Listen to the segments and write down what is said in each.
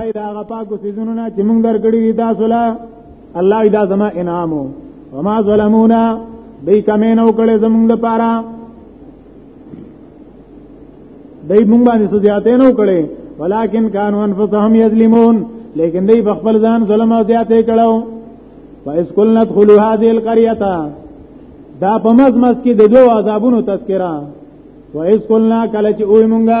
ای دا هغه پاکو سيزونو نه چې موږ درګړي دي تاسو لا الله دا زما انعامو وما ظلمونا دای کمې نو کړې زموږ لپاره دای موږ باندې څه زیاتې نو کړې ولکن كانوا انفسهم يظلمون لیکن دای په خپل ځان ظلم او زیاتې کړو فاس کل ندخلوا هذه القريه دا په مزمز کې د دوه عذابونو تذکرہ وایس کلنا کله چې اوې مونږه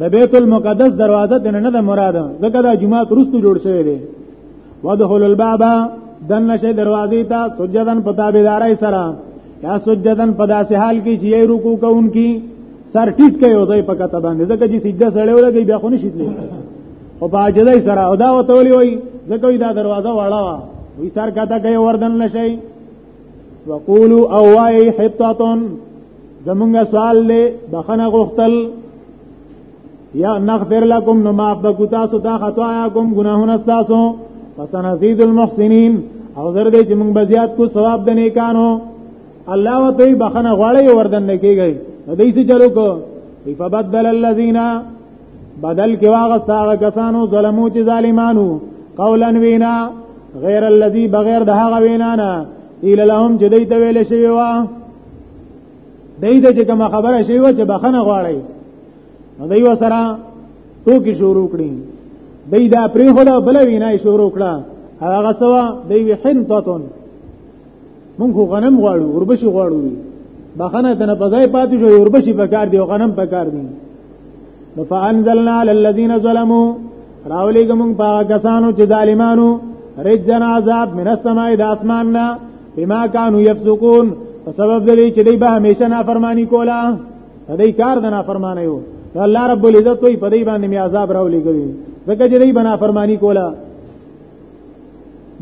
د بیت المقدس دروازه د نه ده مراد ځکه دا جمعه ترستو جوړ شوی دی ودخل الباب دن نشه دروازې ته سجدن پتابدارای سره یا سجدن پداسه حال کې چې یې رکوع کوونکی سر ټیټ کوي او ځای پکته باندې ځکه چې سجده سره ولګي بیا خو نشي تللی او په اجازه سره او دا وته ولي وای ځکه دا دروازه وړه وا وی سر کته کوي وردن نشي وقولو او وای حطتون زمونږ سوال له بخنه غوښتل یا نغفر لكم نو معاف بکو تاسو دا خطایا کوم گناهونه تاسو فسنزيد المحسنين او زر دې چې موږ بزیات کو ثواب د نیکانو الله وتعالى بخنه غواړي وردن نه کیږي دې څه چلو کو فبدل الذين بدل کې واغستا کسانو ظلمو چې ظالمانو قولا وینا غیر الذي بغیر د هغه وینا نه ایل لهم چې دې ته ویل شوی و دای د چې کوم خبره شی و چې بخنه غواړي نو دای وسره ټوکی شروع کړی دای دا پری خدا بل وینا شروع کړه هغه سوا دای وی حنطتون مونږ غنم غواړو وربشي غواړو بخنه تنه پځای پاتې شو وربشي پکار دی غنم پکار دی نو فانزلنا على الذين ظلموا راولې کوم په کسانو چې ظالمانو رجن عذاب من السماء د اسمان نه بما كانوا يفسقون په سبب دې چې دوی به همیشه نافرمانی کولا دې کار د نافرمانی یو الله رب العزت وي په دې باندې می عذاب راولې کوي ځکه چې دوی به نافرمانی کولا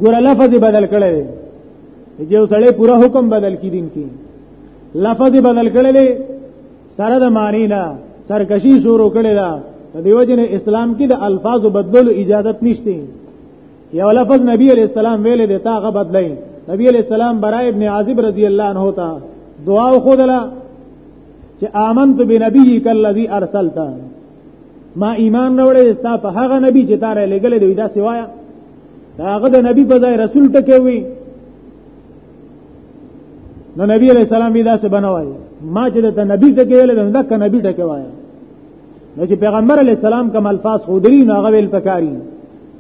ګور لفظ بدل کړي چې یو سړی پورا حکم بدل کړي دین کې لفظ بدل کړي سره د معنی نه سرکشي شروع کړي دا دیو جن اسلام کې د الفاظ بدلولو اجازه نشته یو لفظ نبی علیہ السلام ویلې د تاغه بدلای نبی علیہ السلام برای ابن عازب رضی الله عنه تا دعا خودلا چې آمنت بنبیک الذی ارسلت ما ایمان راوړې ستا په هغه نبی چې تاره لګلې دی دا سوایا هغه د نبی په ځای رسول ټکوي نو نبی علیہ السلام وی دا څه بنوای ما چې ته نبی ته کېل نو دک نبی ته کوي نو چې پیغمبر علیہ السلام کوم الفاظ خودري نو هغه ویل پکاري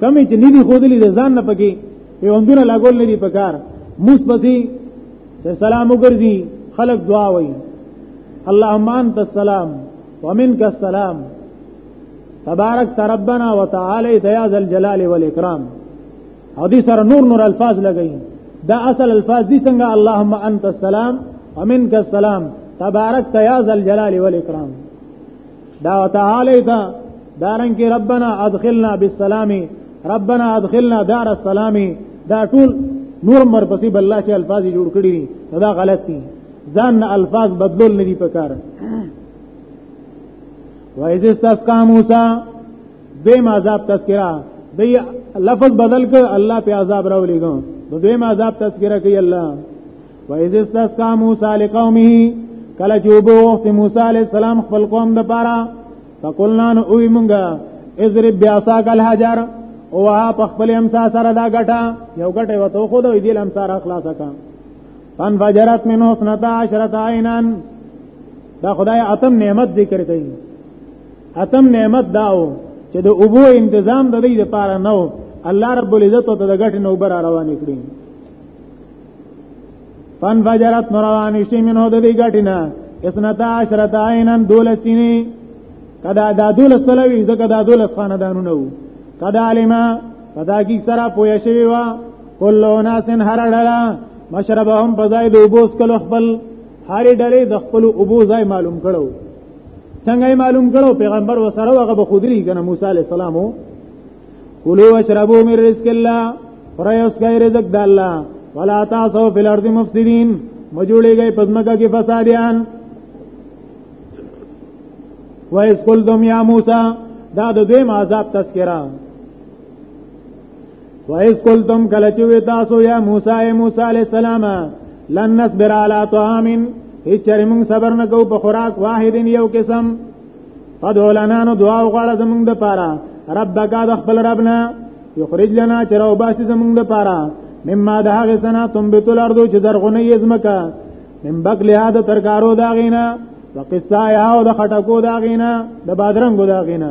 کمی چې ندي خودلي د ځان نه پکې پیوندونه لاګول ندي پکار موس پسې چې سلام وګرځي خلق دعا وایي اللهم انت السلام ومنك السلام تبارك ربنا وتعالى ذا الجلال والاكرام او دې سره نور نور الفاظ لګي دا اصل الفاظ دي څنګه اللهم انت السلام ومنك السلام تبارک یا ذل جلال والاکرام دا تعالی تا دارن کې ربنا ادخلنا بالسلام ربنا ادخلنا دار السلام دا ټول نور مر پسې بل الله چې الفاظ جوړ کړی دا غلط دي ځان نه الفاظ بدلول نه دي پکاره وایز استسقا موسی دویم عذاب تذکرہ دی لفظ بدل ک الله په عذاب راولېګو نو دویم عذاب تذکرہ کوي الله وَإِذِ اسْتَسْقَى مُوسَى لِقَوْمِهِ کله چې وبو وخت موسی علی السلام خپل قوم د پاره فقلنا نو وی مونږه اضرب بیاساک الحجر او په خپل امسا سره دا غټه یو غټه وته خو دوی دې امسا را خلاص کا فن فجرت منه 12 عینان دا خدای اتم نعمت ذکر کوي اتم نعمت داو چې د اوبو انتظام د دې لپاره نه و الله رب العزت ته د غټ نو بر روان کړی فن فجرت نورانی شی منو د دې غټینا اسنتا عشرت عینن دولسینی کدا دا دولس سلوی زکه دا دولس خاندانونه وو کدا علما پدا کی سرا پویا شوی وا کلو ناسن هر ډلا مشربهم بزای د وبوس کلو خپل هر ډلې د خپل وبو ځای معلوم کړو څنګه معلوم کړو پیغمبر وسره هغه به خودري کنه موسی عليه السلام کولو اشربو من رزق الله فرایوس کای رزق د الله ولا تاسو فی الارض مفسدین مجوړی گئی پزمکا کی فسادیان وایس کول دوم یا موسی دا د دویم عذاب تذکرہ وایس قلتم کله چې وې تاسو یا موسی اے موسی علی السلام لن نصبر علی طعام هیڅ چرې موږ صبر نه کوو په خوراک واحد یو قسم فدعو لنا نو دعا وغواړه زمونږ د پاره ربک د خپل ربنا یخرج لنا چرو باسی زمونږ د پاره مما د هغه سنا تم بیت الارض چې درغونه یې زمکا من بکل یاد ترکارو دا غینا وقصا یا او د خټکو دا غینا د بادرنګو دا غینا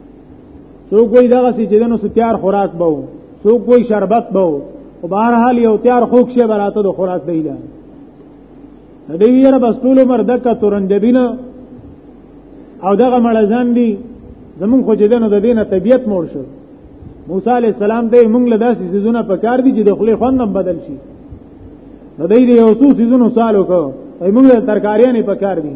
سو کوئی دغه سي چې دنو ستیار خوراک بو سو کوئی شربت بو او بهر حال یو تیار خوک شي براته د خوراک دی لا دې یره بس ټول عمر دکا تورنجبینا او دغه مړزان دي زمون خو جدنو د دینه طبیعت مور شو موسی علی السلام ته مونږ له داسې سيزونه پکار دي چې د خپل خوندم بدل شي نو دې یو څو سيزونو سالو کو مونږ له ترکاریانه پکار دي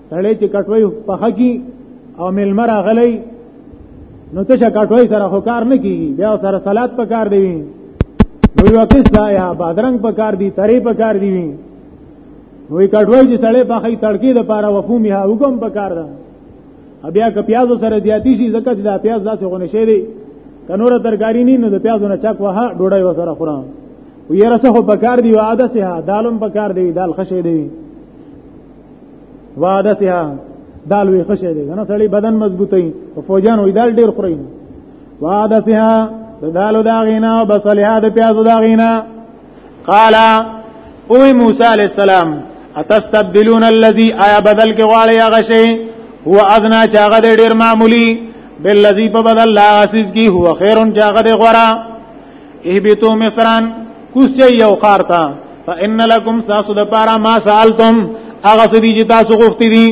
سړی چې کټوي په حقي او ملمر غلې نو ته چې کټوي سره خو کار نه کیږي بیا سره صلات په کار دی نو یو قصه یا بادرنګ په کار دی تری په کار دی وی کټوي چې سړی په حقي تړکی د پاره وفومي ها حکم په کار ده بیا که پیاز سره زیاتی شي ځکه چې دا پیاز داسې غونه شي دی کنوره ترکاری نه نو د پیازو نه چاک وها ډوډۍ وسره خورم ویره سه په کار دی عادت سه دالم په کار دی دال خشه دی واده سه دال وی خشه دی نه سړی بدن مضبوطی او فوجان وی دال ډیر خوري واده سه دالو دا غینا او بصلیه د پیازو دا غینا قال او موسی علی السلام اتستبدلون الذي آیا بدل کې غواړي هغه شی هو ادنا چې هغه ډیر معمولی بالذي په بدل لا اساس کی هو خیرون چې هغه غورا اهبتو مصران کوسې یو خار تا فان لکم ساسو د پارا ما سالتم هغه سدي چې تاسو غوښتي دي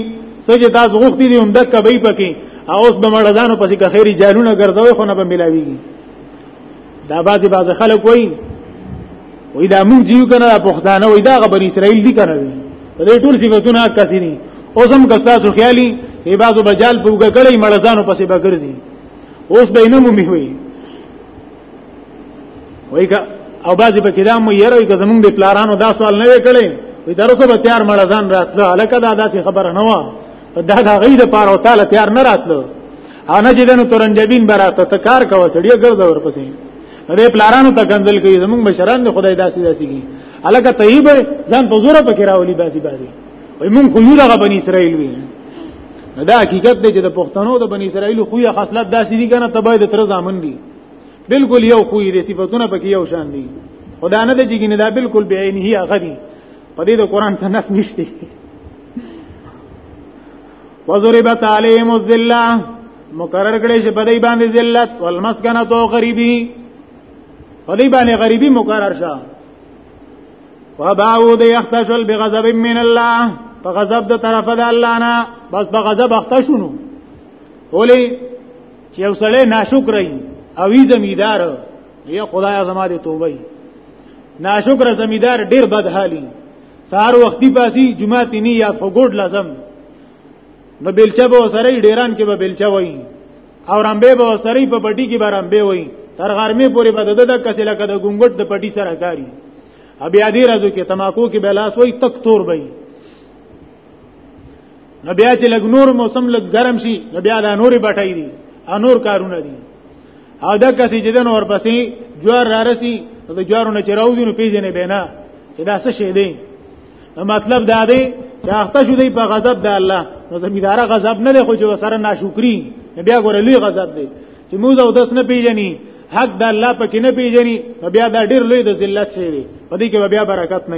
سجه تاسو غوښتي دي هم د کبي پکې اوس به مړدانو پسې که خیری جالونه ګرځوي خو نه به ملاويږي دا بعضي بعض خلک وایي وای دا موږ جیو کنه پښتانه وای دا غبر اسرائیل دي کنه په دې ټول صفاتونه کسي دي اوس هم کستا سو خیالي ای بازو بجال پوګه کړی مړزانو پسې بګرځي اوس به نه مو میوي وای کا او بعضی په کلام مو یره وای کا زمونږ د پلارانو دا سوال نه وکړي وای درته به تیار مړ ځان راتله الکه دا داسې خبره نه و دا دا غي د پاره او تعالی تیار نه راتله انا چې دنو ترنجبین براته ته کار کوه سړی ګرځه ورپسې دې پلارانو ته کنځل کوي زمونږ بشران د خدای داسې داسې کی الکه طیب ځان په زوره پکې راولي باسي باسي وای مونږ خو یو دغه بنی اسرائیل وی دا حقیقت دی چې د پښتنو د بنی اسرائیل خوې خاصلت داسې دي کنه تبعید تر ځامن دي بالکل یو خو یې صفاتونه پکې یو شان دي خدا نه د جګینه دا بالکل به عین هي هغه دي په دې د قران سره نس نشته وزربت علیهم الذلہ مقرر کړي چې په دې باندې ذلت والمسکنه تو غریبی په دې باندې غریبی مقرر شه وباو د یختشل بغضب من الله په غضب د طرف د الله نه بس په غضب اختشونو ولی چې یو سړی ناشکر وي او وی زمیدار یا خدای زما دې توبه وي ناشکر زمیدار ډیر بد حالي سهار وختي پاسي جمعه تینی یا فګوډ لازم نو بیلچه به سره ډیران کې به بیلچه وای او رمبه به سره په پټي کې به رمبه وای تر غرمه پورې به د د کسې لکه د ګونګټ د پټي سره کاری ابي ادي راځو کې تماکو کې بلاس وای تک تور وای نو بیا چې لګ نور موسم لګ ګرم شي نو بیا دا نورې بټای دي او نور کارونه دي او دا کسي چې د نور پسې جوار را رسی د جوارونه چې راوځي نو پیژنې به نه چې دا څه شي دی نو مطلب دا دی چې اخته شو دی په غضب د الله نو زمیداره غضب نه دی خو چې وسره ناشکری بیا ګوره لوی غضب دی چې موږ او داس نه پیژني حق د الله پکې نه پیژني بیا دا ډیر لوی د ذلت شي دی په دې کې بیا برکت نه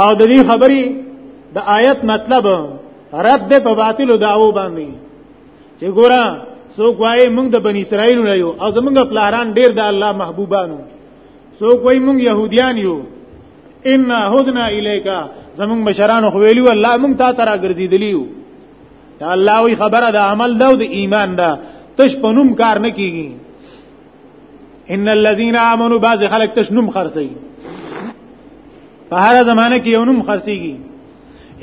او د دې خبرې د آیت مطلب رد په باطل دعوو باندې چې ګورا سو کوی موږ د بنی اسرائیل نه یو او زمونږ پلاران ډیر د الله محبوبانو سو کوی موږ يهوديان یو ان هدنا الیکا زمونږ مشرانو خو ویلو الله موږ تا ترا ګرځیدلیو دا الله وی خبره د عمل دا او د ایمان دا تش پنوم کار نه کیږي ان الذين امنوا بعض خلک تشنم خرسي په هر زمانه کې یو نوم خرسيږي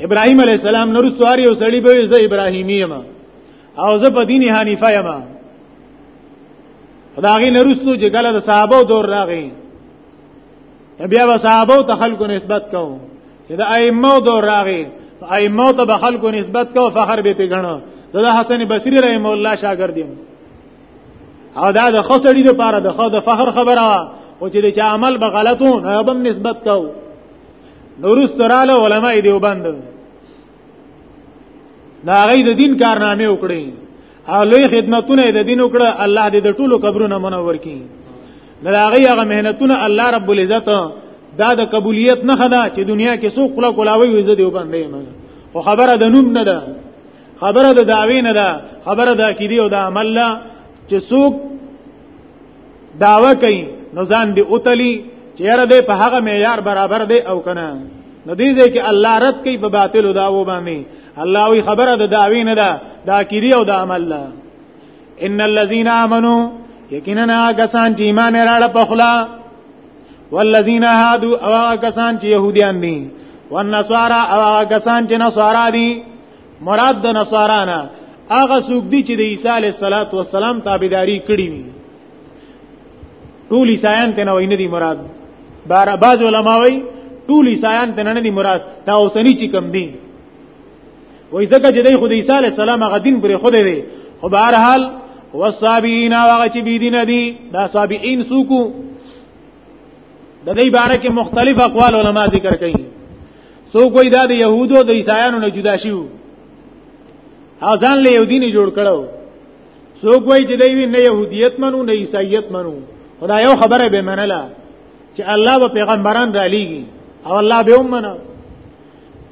ابراهيم عليه السلام نور سواري او سړي به زه ابراهيمي يم او زه په دین حنیفه يم خدای نرستو چې ګله د صحابه دور راغی بیا به صحابه ته خلکو نسبت کوو چې د ائمه دور راغی ائمه ته به خلکو نسبت کوو فخر به پیګنو زه حسن بصری رحم الله شاګرد یم او دا د خسړي د پاره د خو د فخر خبره وا او چې چې عمل به غلطو نه بم نسبت کو نورس تراله علماء دیوبند دا غي د دین کارنامه وکړي او لوی خدمتونه د دین وکړه الله دې د ټولو قبرونو منور کړي دا غي هغه مهنتونه الله رب العزت دا د قبولیت نه خدا چې دنیا کې څوک کلا کولاوي وي زه دیوبند یم خو خبره د نوم نه ده خبره د دعوی نه ده خبره د عقیده او د عمل نه چې څوک داوا کوي نو ځان دی اوتلی چې یاره دې په هغه معیار برابر دی او کنه نو دې دې کې الله رد کوي په باطل او داوو باندې الله وی خبره د دعوی نه ده د عقیده او د عمل نه ان الذين امنوا یقینا کسان چې ایمان راړه په خلا والذین هادو او کسان چې يهوديان دي والنصارى او کسان چې نصارا دي مراد د نصارا نه هغه څوک دي چې د عیسی علیه الصلاۃ والسلام تابعداري کړې وي ټول عیسایان ته نه ویني دي مراد بار باز علماء وي ټول عیسایان ته نه دي مراد دا اوسنی چې کم دي وای زکه چې د خدای عیسی علیه السلام هغه دین پر خوده وي خو بهر حال والصابین هغه چې بی دین دي دا صابین سوکو د دې باره کې مختلف اقوال علما ذکر کوي څوک وای دا د يهودو د عیسایانو نه جدا شیو او ځان له یو دین جوړ کړو څوک وای چې دوی نه يهودیت منو نه عیسایت منو خدا یو خبره به منله چې الله به پیغمبران را لېږي او الله به ومنه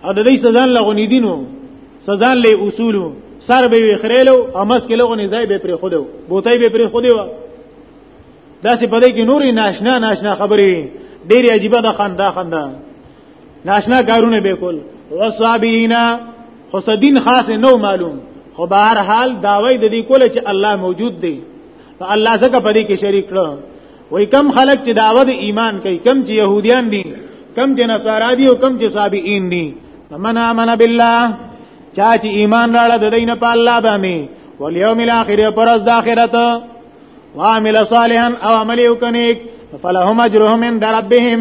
او د دې سزا له غونې دینو سزا له اصولو سر به وخرېلو او مس کې لغونې ځای به پرې خودو بوتای به پرې خودو دا سه په دې کې نوري ناشنا ناشنا خبرې ډېری عجیبه ده خندا خندا ناشنا کارونه به کول وصابینا خو صدین خاص نو معلوم خو بهر حال داوی د دې کوله چې الله موجود دی نو الله زکه پدې کې شریک کړو وای کم خلک چې داوود ایمان کوي کم چې يهوديان دي کم چې نصارا دي او کم چې صابئین دي من امن بالله چا چې ایمان راړه د دین په الله باندې والیوم الاخر پر از د اخرت وعمل صالحا او عمل وکنیک فلهم اجرهم عند ربهم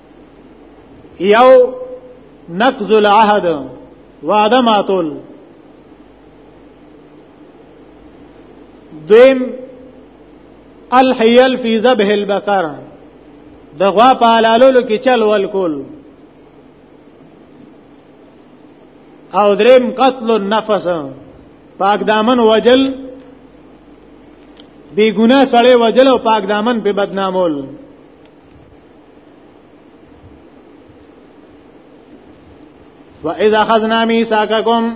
یو نقض العهد وعده ماتول دیم الحیل فی ذبح البقر د غوا په حلالولو کې چل ول کول او دریم قتل النفس پاک دامن وجل بی گناہ سړی وجل او پاک دامن په بدنامول واذا خذنا ميثاقكم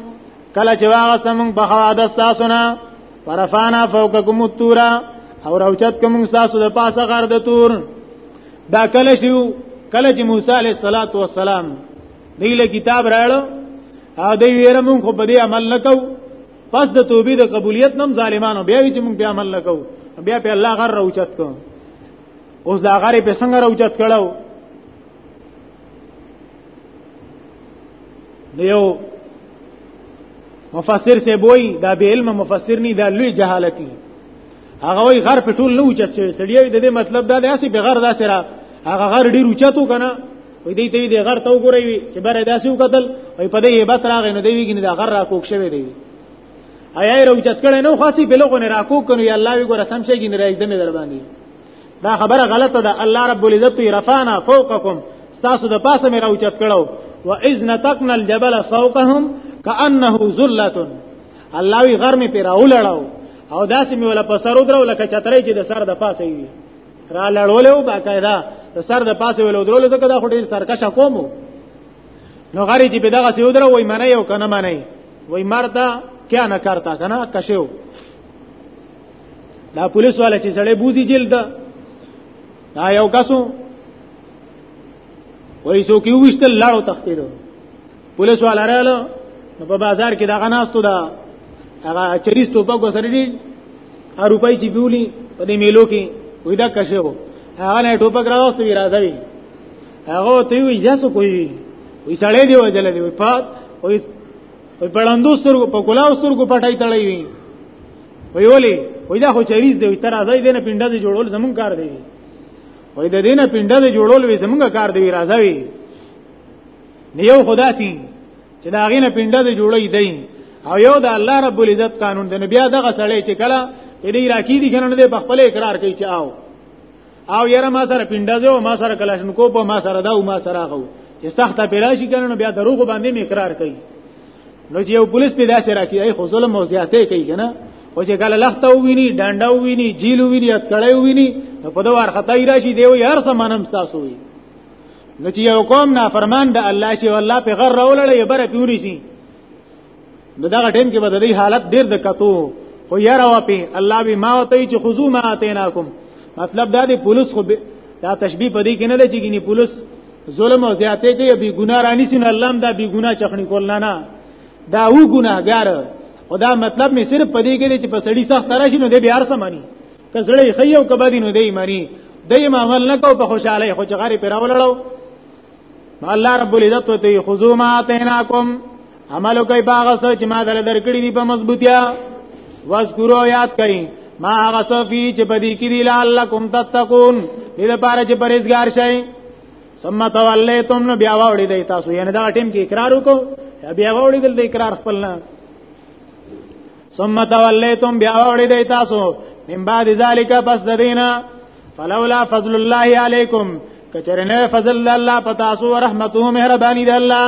کله چې واغسم په خوا د تاسو نه ورفانا فوقكم الطور او راوچت کوم تاسو د پاسه غر د تور دا کله شو کله چې موسی عليه الصلاه والسلام دغه کتاب راړو او دی ویره مونږ خو په دې عمل نکو پس د توبې د قبولیت نم ظالمانو بیا وی چې مونږ بیا عمل نکو بیا په الله غر راوچت کوو اوس دا غره په څنګه راوچت کړو یو مفسر سے بوئی دا به علم مفسر نی دا لوی جهالتی هغه وی غر په ټول نه اوچت شوی سړی د دې مطلب دا دی اسی به غر دا سره هغه غر ډیر اوچتو کنه وې دې ته دې غر ته وګورې چې بره داسې وکتل وې په دې به تر هغه نه دی ویګنه دا غر را کوک شوی دی ایا یې راوچت کړي نو خاصي په لوګونه راکو کنو یا الله وی ګور سم شي ګین راځي دمه در باندې دا خبره غلطه ده الله رب العزت رفعنا فوقکم تاسو د پاسه مې راوچت کړو و اذ نتقنا الجبل فوقهم كانه ذله الله وی غر می پیرا ولړاو او داسې می ولا پسرو درو لکه چترې چې د سر د پاسه وي را لړولې او باقاعده د سر د پاسه ولودرو لکه دا خټې سرکشه کومو نو غری چې په دغه سی ودره وای منه یو کنه منه وای مردا کیا نه کرتا کنه کشو دا پولیس والا چې سړی بوزي جلد دا یو کسو وای سو کې وشتل لاړو تختیرو پولیس والا رااله نو په بازار کې دا غناستو دا هغه چریز توپک وسره دي اروپای چې بیولي په دې میلو کې وای دا کشو هغه نه ټوپک راوستي راځوي هغه ته وی جاسو کوي وی سړی دی وجل دی په وی په پړندو سترګو په کلاو سترګو پټای تړای وی وی ولی وی دا خو چریز دی تر ازای دینه پینډه دی جوړول زمون کار دی وی د دینه پینډه دی جوړول وی زمونږ کار دی راځوي نیو خدا سي چې دا غینه پینډه دی جوړی دی او یو د الله رب العزت قانون دی نو بیا دغه سړی چې کله دې راکی دي کنه دې په خپل اقرار کوي چې آو او یره ما سره پینډازه او ما سره کلاشنکو په ما سره دا او ما سره غو چې سخت پیراشي کړنو بیا دروغ باندې می اقرار کوي نو چې یو پولیس پیدا سره راکی ای خو ظلم او زیاته کوي کنه او چې کله لخت ویني ډانډا ویني جیل ویني اتکړې ویني نو په دوار خطا راشي دی وي هر څه منم تاسو وي نو چې یو قوم نافرمان د الله شي والله په غر راولړې بره پیوري شي نو دا ټیم کې بدلی حالت ډیر د کتو خو یاره واپی الله به ما وته چې خذو ما اتیناکم مطلب دا دی پولیس خو دا تشبیه پدې کې نه لچې کې پولیس ظلم او زیاتې کوي بی ګناه رانی سین الله هم دا بی ګناه چخنی کول نه نه دا و ګناهګار او دا مطلب می صرف پدې کې چې په سړی سخت راشي نو دې بیا هر سمانی که زړې خيو کبه دینو دې مانی دې ما عمل نه کو په خوشاله خو چې غری پر راولړو الله رب العزت وتي خذو ما تیناکم عمل کوي باغ سره چې ما دل درکړي دي په مضبوطیا واذکرو یاد کوي ما هغه صفی چې بدی کړي لعلکم تتقون دې لپاره چې پرهیزګار شئ ثم تولیتم نو بیا وړي دی تاسو یعنی دا ټیم کې اقرار وکړو بیا وړي دل د اقرار خپل نه ثم تولیتم بیا وړي دی تاسو من بعد ذالک پس دینه فلولا فضل الله علیکم کچرنه فضل الله پتاسو ورحمته مهربانی د الله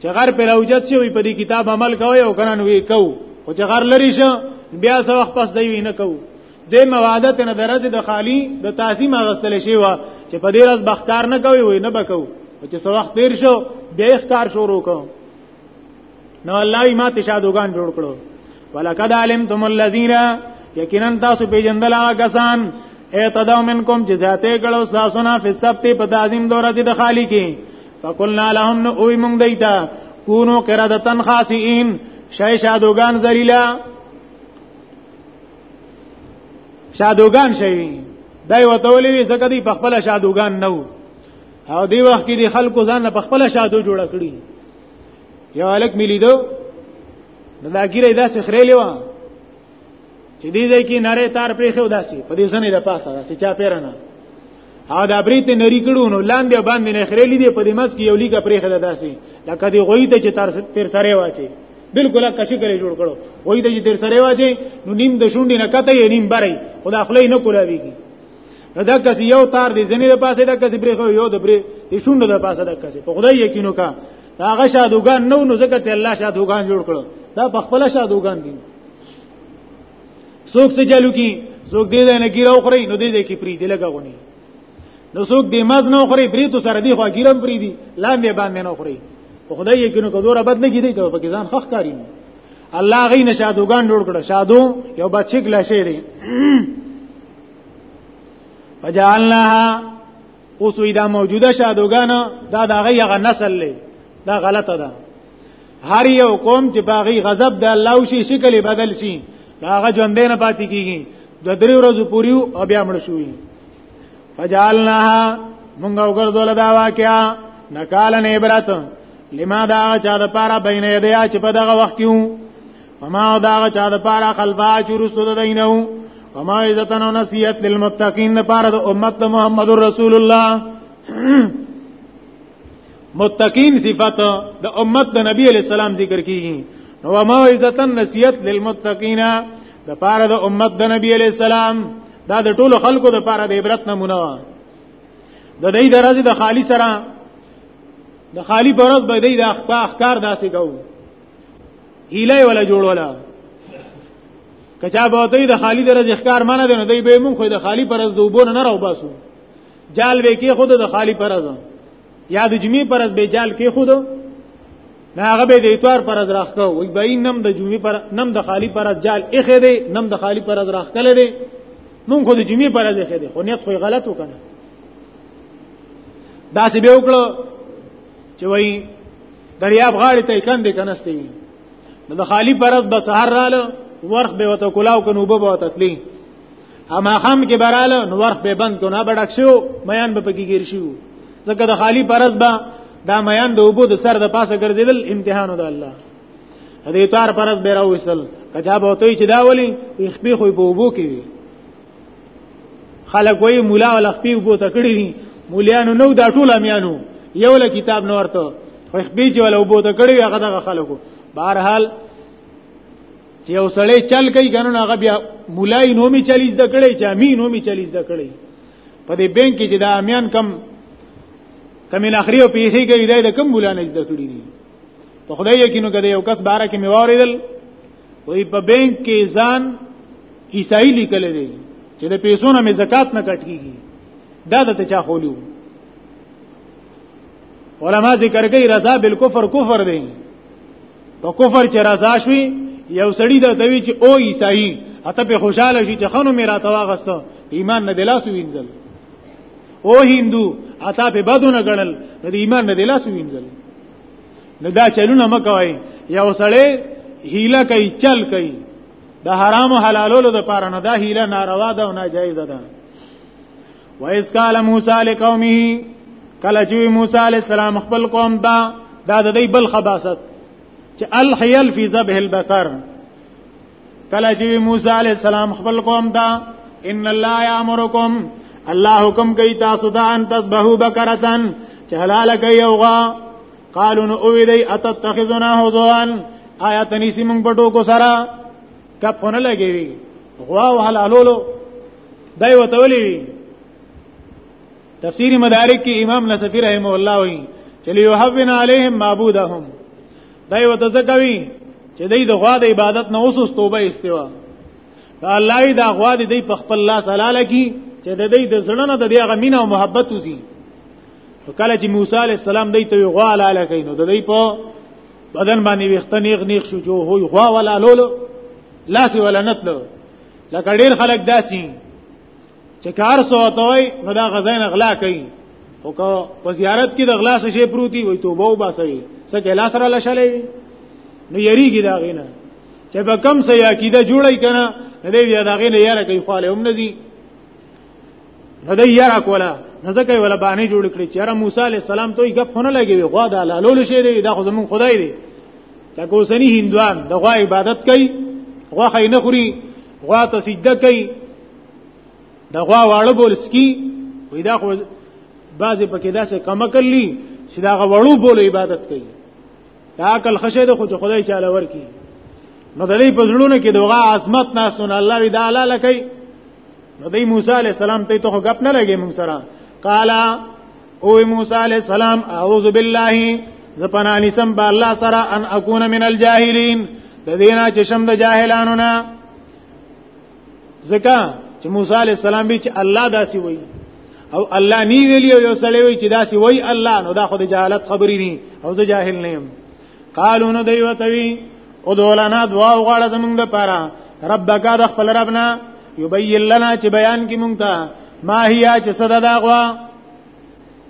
چې غر پر اوجت شي په دې کتاب عمل کوي او کنه نو یې کو او چې غر لري شه بیا څه وخت پس دی نه کو د موادت نه درجه د خالی د تعظیم غسل شي وا چې په دې راز بخکار نه کوي وي نه بکو او چې څو وخت تیر شو بیا اختار شروع کو نو الله ما تشادوغان جوړ کړو ولقد علمتم الذين یقینا تاسو پیجندل هغه کسان اعتدوا منکم چې زیاته کړو تاسو نه په سبت په تعظیم دورځي د خالی کې فقلنا لهم نو اوی مونږ دیتا کونو قردتن خاصین شای شادوغان ذلیلا شادوغان شوی دای وته ولې وی زکه دی په خپل شادوغان نه وو او دی وخت کې دی خلکو ځان په خپل شادو جوړ کړی یو الک ملي دو دا ګیره داسې خریلې و چې دې ځای کې نری تار پرې خو داسې په دې سنې د پاسه داسې چا پیرنه او دا بریته نری کړو نو لاندې باندې نه خرېلې دي په دې مس کې یو لیکه پرې خده داسي لکه دی غوي ته چې تر تر سره واچي بالکل کشي کړي جوړ کړو وای ته چې تر سره واچي نو نیم د شونډې نه کته یې نیم بری خدا خلې نه کولاوي کی دا کس یو تار دی زنی د پاسه دا کس بری خو یو د بری د شونډې د پاسه دا کس په خدای یقینو کا هغه شادوغان نو نو زکه ته الله شادوغان جوړ کړو دا په خپل شادوغان دي څوک څه چالو کی څوک دې نه ګیره وخوري نو دې دې کې پری دی لګاونی نو څوک دې مز نه وخوري پری تو سره دی خو ګیرم پری دی لاندې باندې نه وخوري په خدای یې کینو کدوره بد لګی دی ته په کې ځان خخ کاری نه الله غي نشادوغان جوړ کړ شادو یو بچیک لشه دی فجعلناها اوس وی دا موجوده شادوګان دا د هغه هغه نسل لې دا غلطه ده هر یو قوم چې باغی غضب د الله شي شکل بدل شي هغه ژوند نه پاتې کیږي د درې ورځې پوری او بیا مړ شوی فجعلناها مونږ وګرځول دا واقعا نکالن عبرت لما دا چا د پاره بینه دی چې په دغه وخت کې وما دا چا د پاره خلفا چورستو د دینو وما عزتن نصیحت للمتقین د پاره د امت د محمد رسول الله متقین صفات د امت د نبی علی السلام ذکر کیږي نو وما عزتن نصیحت للمتقین د پاره د امت د نبی علی السلام دا د ټولو خلکو د پاره د عبرت نمونه و د دې درځي د خالی سره د خالی پرز به دې د اخبار اخکار داسې کوو هیله ولا جوړولا کچا به دوی د خالی درز اخکار منه دي نو دوی به مونږ خو د خالی پرز دوبونه نه راو باسو جال به کې خود د خالی پرز یا د جمی پرز به جال کې خود نه هغه به د اتوار پر از راخ کو وي به نم د جمعې پر نم د خالی پر از جال اخې دی نم د خالی پر از راخ کله دی مونږ خو د جمعې پر از اخې دی خو نیت خو غلط وکړه دا سی به وکړو چې وای دریاب غاړې ته کند کنهستي نو د خالی پرز به سحر رااله ورخ به وته کلاو کنو به وته تلی اما خام کې براله نو ورخ به بند کو نه بډک شو میان به پکې ګیر شو ځکه د خالی پرز به دا میان د وبو د سر د پاسه ګرځیدل امتحان د الله دې تار پرز به راوېسل کجا به وته چې دا ولي خپې خو په وبو کې خلک وای مولا ول خپې وبو تکړی دي مولیانو نو دا ټول امیانو یو له کتاب نو ورته خو خپې چې ول وبو تکړی هغه دغه خلکو بهرحال چې یو سړی چل کوي کنه هغه بیا مولای نومي چلی زده کړي چې امین نومي چلی زده کړي په دې بانک کې چې دا امیان کم کمین اخري او پیخي کوي دا د کم مولا نه زده کړی دي په خدای یقینو کده یو کس بارا کې میواریدل وای په بانک کې ځان عیسائی لیکل دي چې د پیسو نه مې زکات نه کټ کیږي دا د چا خولیو علما ذکر کوي رضا بالکفر کفر دی په کفر چې رضا شوي یو سړی د دوی چې او عیسائی اته په خوشاله شي چې خنو میرا تواغست ایمان نه دلاسو وینځل او هندو اته په بدو نه غړل د ایمان نه دلاسو وینځل نو دا چلونه مکوي یو سړی هیله کوي چل کوي د حرام او حلالولو د پاره نه دا هیله ناروا ده او ناجایز ده وایس قال موسی لقومه کله چې موسی علی السلام خپل قوم دا دا د دې بل خباست چې الحیل فی ذبح البقر کله چې موسی علی السلام خپل قوم دا ان الله یامرکم الله حکم کوي تاسو ته ان تذبحو بکرتن چې حلال کوي اوغا قالو نو او دی اتتخذنا هوزوان آیا تنیسی مونږ په ټوکو سره کپ نه لګیږي غوا او حلالولو دای وته ولي تفسیر مدارک کې امام نصفی رحم الله وی چې لیوحبن علیهم معبودهم دا یو ته ځکوي چې دای د غوا د عبادت نه اوسوس توبه استوا الله ای دا غوا دې په خپل لاس حلاله کی چې د دې د زړه د دې غمین او محبت وسی کله چې موسی علی السلام دې ته غوا حلاله کینو د دې په بدن باندې وختن یې غنیخ شو جو هو غوا ولا لولو لاس ولا نتلو لکه ډیر خلک داسي چې کار سو ته وای نو دا غزاین اغلا کوي او که په زیارت کې د اغلا څه شی پروتي وای توبه وباسي څه کې لاس را لشلې نو یریږي دا غینه چې په کم څه یا کیده جوړی کنه دې بیا دا غینه یاره کوي خاله هم نزي هدا یاره کولا نزدکه ولا باندې جوړ کړی چې را موسی علی السلام ته یې غفونه لګي غوا دا لالول شي دی دا خو زمون خدای دی لکه اوسنی هندوان د غوا عبادت کوي غوا خې نه خوري غوا ته سجده کوي د غوا واړه بول سکی وې دا خو بعضې پکې داسې کمه کلی چې دا غوړو بولو عبادت کوي دا عقل خشه ده خو چې خدای چاله ورکی نو د دې په زړونو کې دغه عظمت ناسون الله وی دا لاله کوي نو دی موسی علی السلام ته ته غپ نه لګي موږ سره قالا او موسی علی السلام اعوذ بالله زپنا نسم با الله سره ان اكون من الجاهلین د دینه چې شم د جاهلانو نه ځکه چې موسی علی السلام به چې الله داسې وایي او الله نی ویلی یو سړی وی چې داسې وای الله نو دا خو د جهالت خبرې دي او زه جاهل نه يم قالو نو دوی وتوی او دولنا دعا وغواړه زمونږ د پاره ربک د خپل ربنا یبین لنا چې بیان کی مونږ ته ما هيا چې صدا دا غوا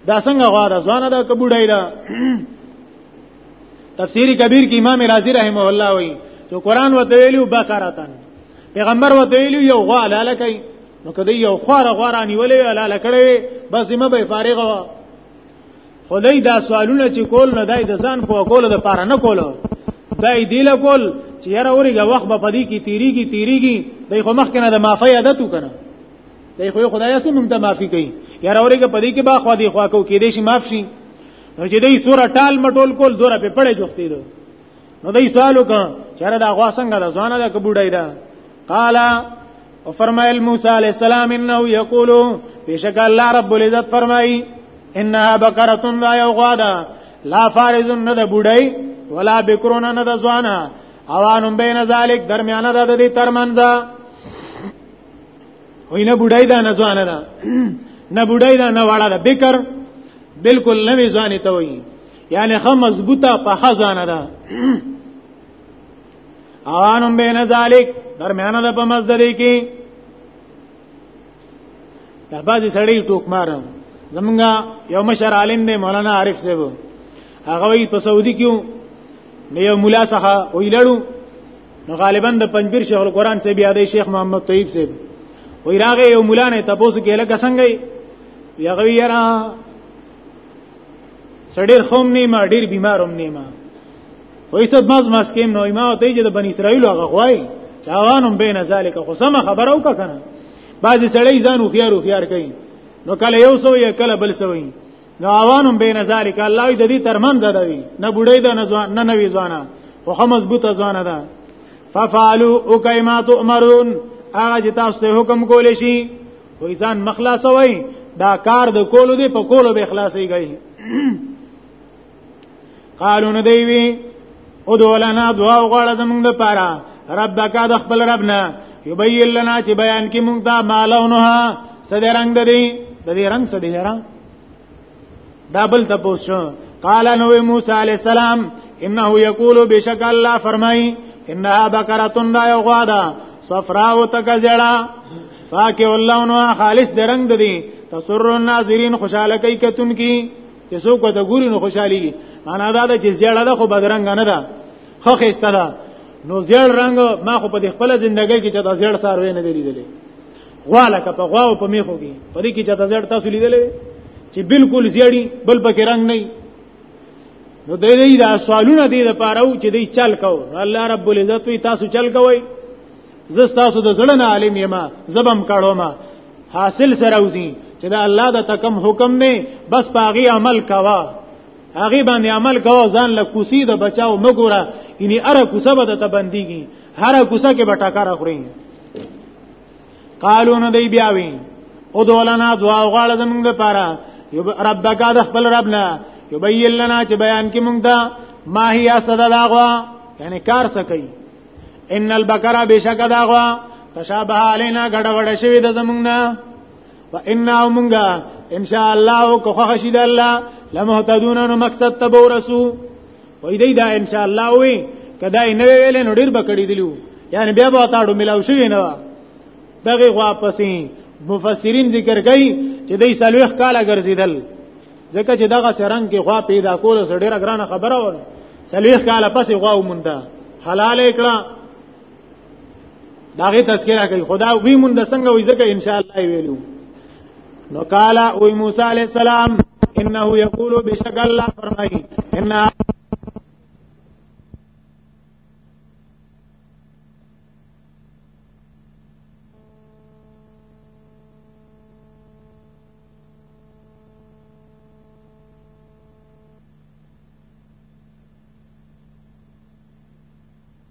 دا څنګه غوا ده ځوانه ده کبوډای ده تفسیری کبیر کې امام رازی رحمه الله وی چې قران وتویلو بقره تن پیغمبر وته ویلو یو غوا لاله کوي نو کدی یو خواره غواره نیولې لاله کړې بس زمه به فارغ و خدای دا سوالونه چې کول نه دای د ځان په کول د پاره نه کولو دای دی له کول چې یاره اوريګه وخت به پدی کی تیریږي تیریږي دای خو مخ کنه د معافی عادت وکنه دای خو خدای سم موږ ته معافی کوي یاره اوريګه پدی کی با خو دی خو کو کې دې شي معاف شي نو چې دای سوره ټال مټول کول دوره په پړې جوختې دوه نو دای سوال وکړ چیرې دا غوا څنګه ده ځوانه ده کبوډای ده قال او فرمایل موسی علی السلام انه یقول بشک الله رب العزت فرمای انها بقره لا یغادا لا فارز نه ده بوډای ولا بکرونه نه ده ځوانه اوانم بین ذالک درمیانه ده د دې ترمنځ وینه بډای دا نه ځوان ده نه بډای دا نه واړه ده بکر بالکل نوې ځواني ته وایي یعنی خه مضبوطه په خزانه ده اوانم بین ذالک درمیان ده په مزدل کې دا بازي سړی ټوک مار زمونږه یو مشر عالم دی مولانا عارف صاحب هغه وی په سعودي کې نو یو مولا څخه وی لړو نو غالبا د پنځبیر شیخ القرآن صاحب یادې شیخ محمد طیب صاحب وی راغه یو مولا نه تاسو کې لکه څنګه یې یغوی یرا سړیر خوم نیمه ډیر بیمارم نیمه وای څه مز مز کېم نو ما ته چې د بنی اسرائیل هغه خوای چاوانم بین ذالک خو سم خبره وکړه کنه بعضی سړی ځان خو خيار خو خيار کوي نو کله یو سو یا کله بل سو نو عوانم بین ذالک الله دې دې ترمن زدوي نه بډای ده نه ځوان نه نوي ځوانا خو خو مضبوطه ځوانا ده ففعلوا او کایما تؤمرون هغه چې تاسو ته حکم کول شي وای ځان مخلاص وای دا کار د کولو دی په کولو به خلاصي گئی قالو نه دی وی او دولنا دعا وغواړه زمونږ د پاره ربک د خپل ربنا یبین لنا چې بیان کې مونږ دا مالونه سده رنگ دی د دې رنگ سده رنگ دا بل تاسو قال نو موسی علی السلام انه یقول بشک الله فرمای انها بقره دا یو غواده صفراء تکذلا فاکه الله نو خالص درنګ ددی تسر الناظرین خوشاله کوي کتون کی چې څوک د ګوري نو خوشحالي معنا دا ده چې زیړه ده خو بدرنګ نه ده خو خسته ده نو زیړ رنگ ما خو په خپل ژوندۍ کې چې دا زیړ ساروي نه دی لیدلی غواله که په غواو په میخو کې په دې کې چې تاسو تاسو لیدلې چې بالکل زیړی بل پکې رنگ نه نو د دې دا سوالونه دې د پاره او چې دې چل کو الله رب العزت وی تاسو چل کوی زس تاسو د زړه نه عالم یما زبم کړو ما حاصل سره وزي چې دا الله د تکم حکم نه بس پاغي عمل کوا هغه باندې عمل کوا ځان له کوسی د بچاو مګوره یعنی اره کوسه به د تبندیږي هر کوسه کې به ټاکار اخري قالو نو دی بیا وی او دولنا دعا غواړه زمونږ لپاره ربک د خپل ربنا یبین لنا چې بیان کې مونږ دا ما هي اسد داغوا یعنی کار سکی ان البقره بشک داغوا تشابه علینا غډوډ شوی د زمونږ فإنا مونږه ان شاء الله کو خوښی د الله لمهتدون نو مقصد ته ورسو وې دی دا ان شاء الله وې کدا یې نه ویلې نو ډیر بکړی دیلو یعنی بیا به تاړو ملاو شوی نه دغه واپسې مفسرین ذکر کوي چې دای سلوخ کاله ګرځیدل ځکه چې دغه سرنګ کې خوا پیدا کول سره ډیره ګرانه خبره و سلوخ کاله پسې غوا ومنده حلال کړه داغه تذکرہ کوي خدا وی مونږ د څنګه وې ځکه ان شاء الله ویلو نو قال او موسی علی السلام انه یقول بشک الله فرمایي ان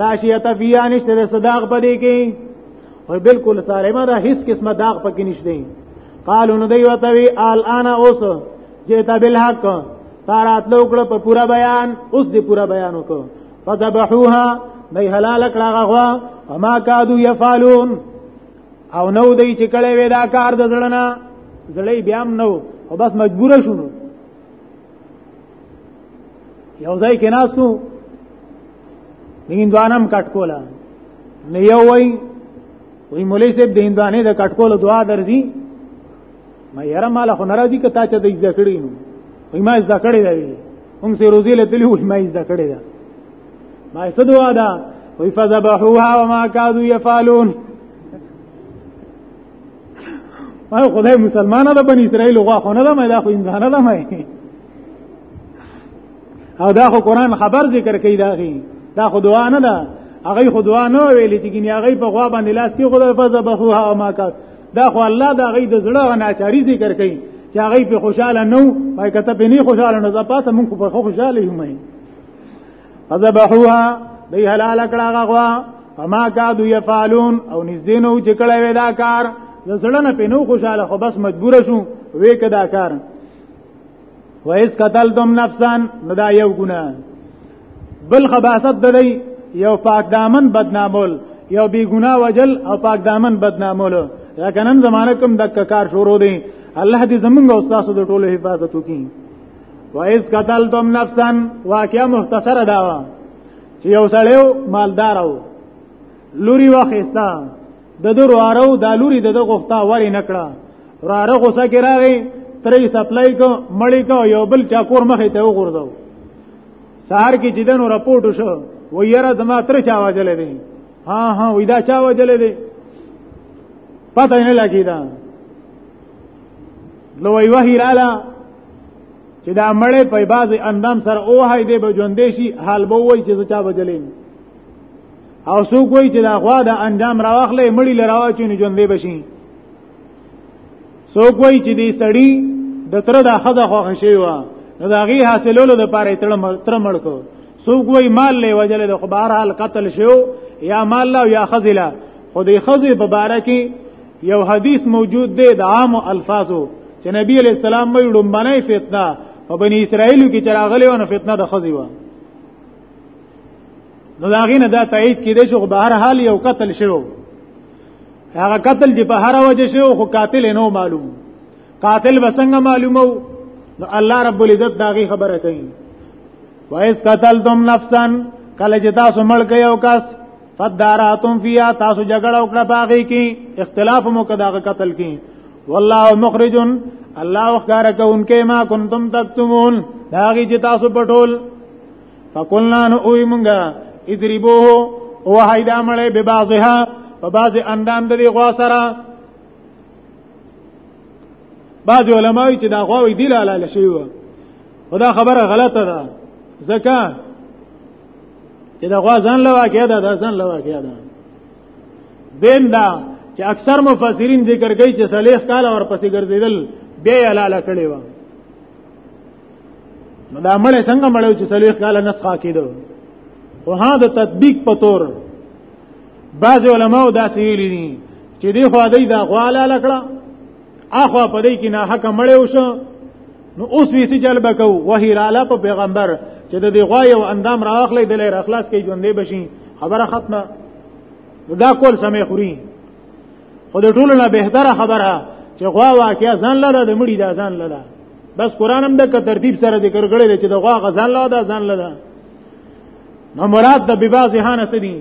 لا شیته فیا نشته د صداق پدې کې او بالکل سالمه ده هیڅ قسمه داغ پکې نشته قالو نو دی وته وی الان اوس جیتا بالحق تارات لو کړه په پورا بیان اوس دی پورا بیان وکړه فذبحوها دی حلال کړه غوا وما کادو یفعلون او نو دی چې کله وی دا کار د زړه نه زړی بیا هم نو او بس مجبور شونو یو ځای کې ناسو هندوانم کټ کولا نه یو وای وی مولوی صاحب د هندوانې د کټ کولو دعا درځي ما یاره مال خو ناراضي کته چې د عزت کړی نو وی ما عزت کړی دی هم سي روزي له تلو ما عزت کړی دی ما څه دعا ده وی فذبحوها وما كادوا يفعلون ما خدای مسلمانه ده بنی اسرائیل غوا خو نه ده مې دا خو انسان ده مې او دا خو قران خبر ذکر کوي دا غي دا خو دعا نه ده هغه خو دعا نه ویلې چې ګنې هغه په غوا باندې لاس کې خدای فذبحوها او ما کا دا خو الله دا غي د زړه غناچاری ذکر کوي چې هغه په خوشاله نو پای کته په نه خوشاله نه ځپاسه مونږ په خوشاله یو مې فذبحوها دی حلال کړه غوا فما کادو یفعلون او نږدې نو چې کړه وې دا کار زړه نه پینو خوشاله خو بس مجبور شو وې کدا کار وایس قتلتم نفسا نو دا یو ګناه بل خباست دلی یو پاک دامن بدنامول یو بی ګناه وجل او پاک دامن بدنامول لکه نن زمانه کوم دک کار شروع دی الله دې زمونږ او تاسو د ټولو حفاظت وکړي و اذ قتلتم نفسا واقعا مختصره دا و چې یو سړیو مالدار و لوري واخیستا د درو ارو د لوري د غوښتا وری نکړه راره غوسه کې راغی ترې سپلای کو مړی کو یو بل چا کور مخې ته وګورځو سهار کې جدن رپورټ شو و یره زما تر چا واجلې دي ها ها وې دا چا واجلې دي پته نه لګی دا لوی وحی رااله چې دا مړې په باز اندام سره او هاي دې به ژوندې شي حال به وای چې چا بجلې او سو کوئی چې دا غوا د انجام راوخلې مړی لراو چې ژوندې بشي سو کوئی چې دې سړی د تر د خزه خوښ شي وا نو دا غي حاصلولو د پاره تر تر مړ کو سو کوئی مال له وجل د خبر حال قتل شو یا مال له یا خزله خو دې خزه په باره کې یو حدیث موجود دی د عام الفاظو چې نبی علی السلام مې لومبنه فتنه په بنی اسرائیل کې چراغلی او فتنه د خزی و نو دا غینه دا تایید کړي چې په هر حال یو قتل شوی هغه قتل چې په هر وجه شو خو قاتل نه معلوم قاتل بسنګ معلومو نو الله رب العزت داغي خبره کوي وایس قتلتم نفسا کله چې تاسو مړ کيو کس فداراتم فیا تاسو جګړه وکړه باغی کی اختلاف مو کداغه قتل کی والله مخرج الله وخار کونکه ما کنتم تکتمون داغي چې تاسو پټول فقلنا نو اوی مونږه ادریبوه او هیدا مړې به بازها په باز اندام د دې غوا سره باز علماوی چې دا غوا وی دی لاله شي و خدا خبره غلطه ده ځکه چې دا غوا ځان لوا کې دا دا ځان لوا کې دا دین دا چې اکثر مفسرین ذکر کوي چې صالح کال اور پسې ګرځیدل بیا یې لاله کړی و نو دا مړ څنګه مړ چې صالح کال نسخه کېدو او ها د تطبیق په تور بعض علماو دا سیلی دي چې دی خو دای دا غواله لکړه اخو په دې کې نه حق مړ وشو نو اوس وی سي جلب کو وحی را لا په پیغمبر چې د دې غوا یو اندام راخلې د لیر اخلاص کې ژوندې بشي خبره ختمه دا کول سمې خوري خو د ټولو نه بهتره خبره چې غوا واقعیا ځان لره د مړي دا ځان لره بس قران هم د ترتیب سره ذکر کړی چې د غوا غزان لره دا ځان لره نو مراد د ببازهانه سدي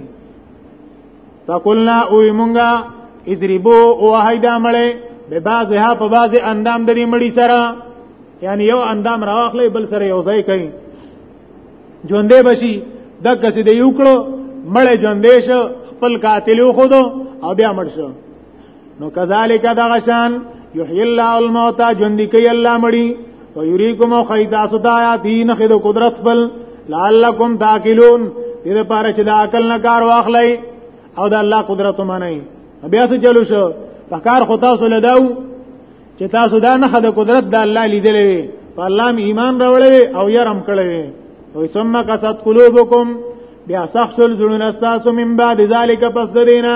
فقلنا او مونږه اذربو او هيدا مړې به بعضها په بعض اندام درې مړی سره یعنی یو اندام راوخلې بل سره یو ځای کوي ژوندې بشي دغه څه دی یو کړو مړې ژوندې شو خپل قاتل خو دو او بیا مړ شو نو کذالک دغشان یحیی الله الموت ژوند کوي الله مړي او یریکم خیدا سدایا دین خد قدرت بل لعلکم تاکلون دې لپاره چې د عقل نه کار واخلئ او د الله قدرت ومنئ بیا څه چلو شو په کار خو تاسو لداو چې تاسو دا نه خد قدرت د الله لیدلې وي په الله ایمان راوړې او یرم کړې او ثم قصد قلوبکم بیا سخت زړونه تاسو من بعد ذالک پس دینا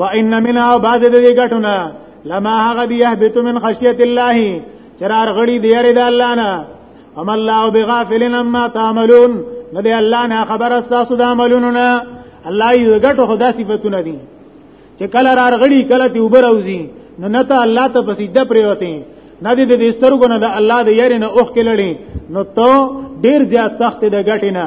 وان من او بعض د دې ګټونه لما هغه دی يهبت من خشيه الله چرار غړي دی یری د الله نه ام الله بغافل عما تعملون نه دی الله نه خبر استاسو د عملونو نه الله یې ګټو خدا صفاتونه دي چې کله رار غړي کله دی وبروزي نو نته الله ته پسیده پریوته نه دې دې سترګو نه د الله د یاري نه اوخ کې لړې نو ته ډیر زیات سخت د غټینا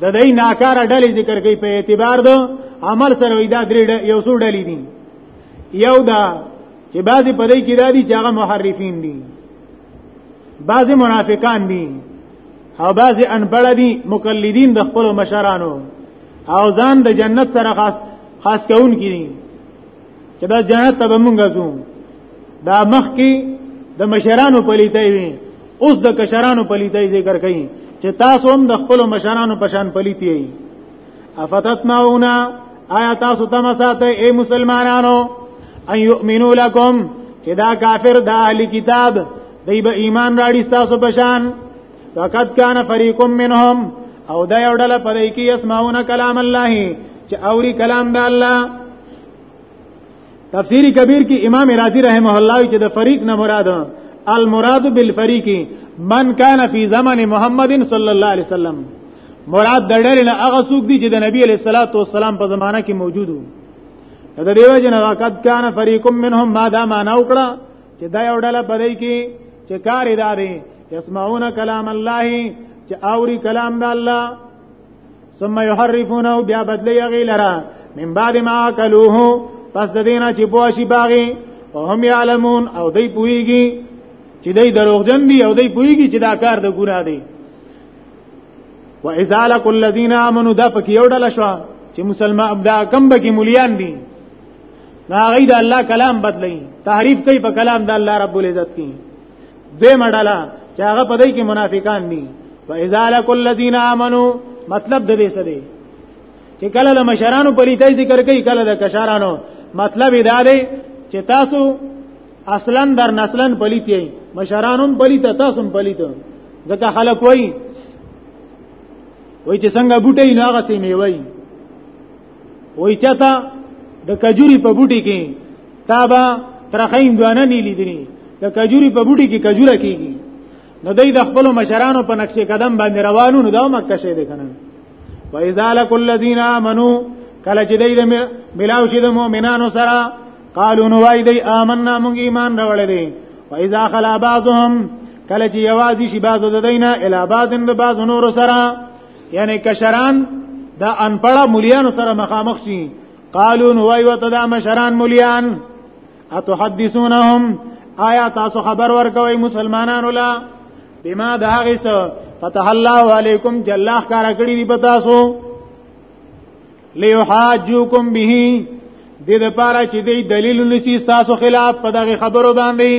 د دې ناکار ډلې ذکر کوي په اعتبار د عمل سره وي دا درې یو څو ډلې دي یو دا چې بعضی په دې کې را دي چې هغه محرفین دي بعضی منافقان دي او بعضی انبړ دي مقلدین د خپل مشرانو او ځان د جنت سره خاص خاص کون کړي چې دا جنت ته به مونږ ځو دا مخ کې د مشرانو پلیتای وي اوس د کشرانو پلیتای ذکر کړي چې تاسو هم د خپل مشرانو پشان پلیتی یي افتت ماونا آیا تاسو تم ساته اے مسلمانانو ان یؤمنو لکم چې دا کافر د اهلی کتاب دی به ایمان راړي تاسو پشان وقد كان فريق منهم او دا یو ډله پدې کې اسمعون کلام الله چې اوري کلام د الله تفسیری کبیر کې امام رازی رحمه الله چې د فریق نه مراد المراد بالفریق من کان فی زمن محمد صلی الله علیه وسلم مراد د ډېر نه هغه څوک دي چې د نبی علیہ الصلوۃ والسلام په زمانہ کې موجود وو دا دیو جن وقت کان فریق منهم ما دا معنا وکړه چې دا یو ډله پدې کې چې کار ادارې يسمعون كلام الله چې اوري کلام د الله ثم يحرفونه بیا بدلی غی لرا من بعد ما کلوه پس د دینه چې بوشي باغی او هم يعلمون او دی پويږي چې دی دروغجن دی او دی پويږي چې دا کار د ګناه دی و اذا لك الذين امنوا دا پکې یو ډله شو چې مسلمان ابدا کم بکی مليان دي دا غي د الله کلام بدلی تحریف کوي په کلام د الله رب العزت کې دوی مړاله چې هغه په دې کې منافقان دي و اذا لك الذين امنوا مطلب د دې څه دی چې کله د مشرانو پلیتای ذکر کوي کله د کشارانو مطلب دا دی چې تاسو اصلا در نسلن پلیت یې مشرانو پلیت تاسو پلیت ځکه خلک وایي وای چې څنګه بوټي ناغه سیمه وایي وای چاته د کجوري په بوټي کې تابا ترخه اندوانه نه لیدلی د کجوري په بوټي کې کجوره کیږي نو دای د خپل مشرانو په نقش قدم باندې روانو نو دا مکه شه دي کنه و اذا لك الذين امنوا کله چې دای د ملاو شي د مؤمنانو سره قالو نو وای دی آمنا مونږ ایمان راوړل دي و اذا خلا بعضهم کله چې یوازې شي بعضو د دینه الی بعضن د بعضو نور سره یعنی کشران دا انپړه مليانو سره مخامخ شي قالون وای وته دا مشران مليان اتحدثونهم آیا تاسو خبر ورکوي مسلمانانو لا بما دا غیسه فتح الله علیکم جلاح کار کړی دی پتا سو ليحاجوکم به د دې لپاره چې دې دلیل لسی تاسو خلاف په دغه خبرو باندې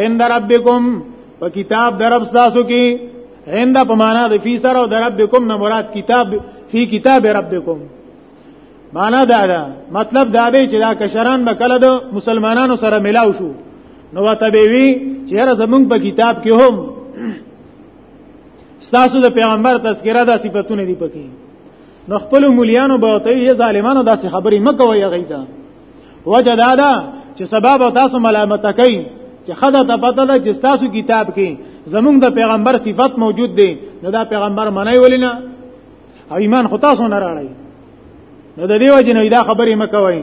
هند ربکم په کتاب درب تاسو کې هند په معنا د فی سره او دربکم نه مراد کتاب فی کتاب ربکم معنا دا ده مطلب دا دی چې دا کشران به کله د مسلمانانو سره ملاو شو نو ته به وی چې هر زمونږ په کتاب کې هم ستاسو د پیغمبر تذکرہ دا صفاتونه دي پکې نو خپل مليانو به ته یې ظالمانو داسې خبرې مکوي غیدا وجه دا ده چې سبب تاسو ملامت کوي چې خدا ته پته ده چې تاسو کتاب کې زمونږ د پیغمبر صفت موجود دی نو دا پیغمبر منای ولینا او ایمان خو تاسو نه راړی نو د دې وجه نه دا خبرې مکوي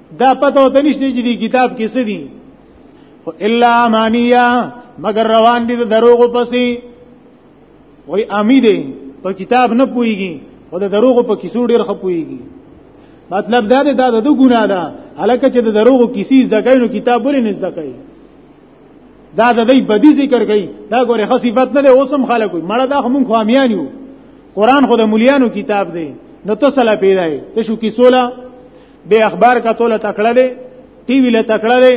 دا پته وته نشته چې دی کتاب کې څه دي او الا امانیا مگر روان دي د دروغ پسې وای امی دی په کتاب نه پويږي او د دروغ په کیسو ډیر خپويږي مطلب دا دی دا د ګناه ده الکه چې د دروغ کیسې ځکه نو کتاب ولې نه ځکه دا د دې بدی ذکر کوي دا ګوره خصيفت نه له اوسم خلکو مړه دا هم خو امیان یو قران خو د مليانو کتاب دی نو ته سلا پیدای ته شو کی سولا به اخبار کتو له تکړه دی ټي وی له تکړه دی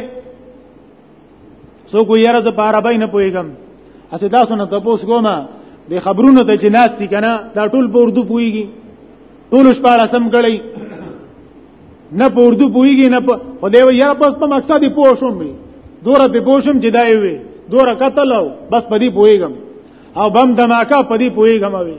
سو کو یره ز پاره بین پویګم اسه تاسو نه تاسو کومه د خبرونو ته چې ناس دي کنه دا ټول په اردو پويږي ټول شپه رسم کړي نه په اردو پويږي نه په خدای و یاره بس په مقصد پوه شوم به دوره په پوه شوم چې دا وي دوره قتل بس په دې پويګم او بم دماکا په دې پويګم وي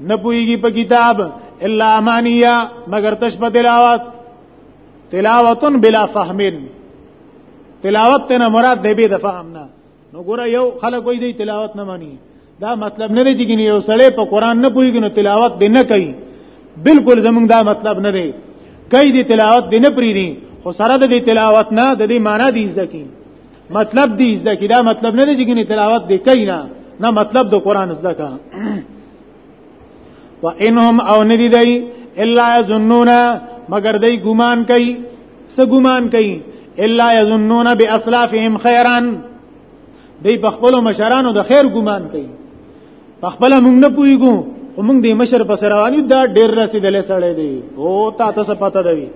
نه پويږي په کتاب الا امانیه مگر تش په تلاوت تلاوتن بلا فهمن تلاوت ته مراد دی به د فهم نه نو ګوره یو خلک وایي دی تلاوت نه مانی دا مطلب نه دی چې ګنې یو سړی په قران نه پويږي نو تلاوت به نه کوي بالکل زمونږ دا مطلب نه دی کوي دی تلاوت دی نه پری دی خو سره د تلاوت نه د دې معنی دی ځکه مطلب دی زده کی دا مطلب نه دی چې ګنې تلاوت دی کوي نه نه مطلب د قران زده کا و انهم او ندی دی الا یظنون مگر دی ګمان کوي څه ګمان کوي الا یظنون باسلافهم خیرا دی په خپل مشرانو د خیر ګمان کوي په خپل موږ نه پويګو او موږ د مشر په سره وایو دا ډېر رسیدلې سړې دی او تا تاسو پته دی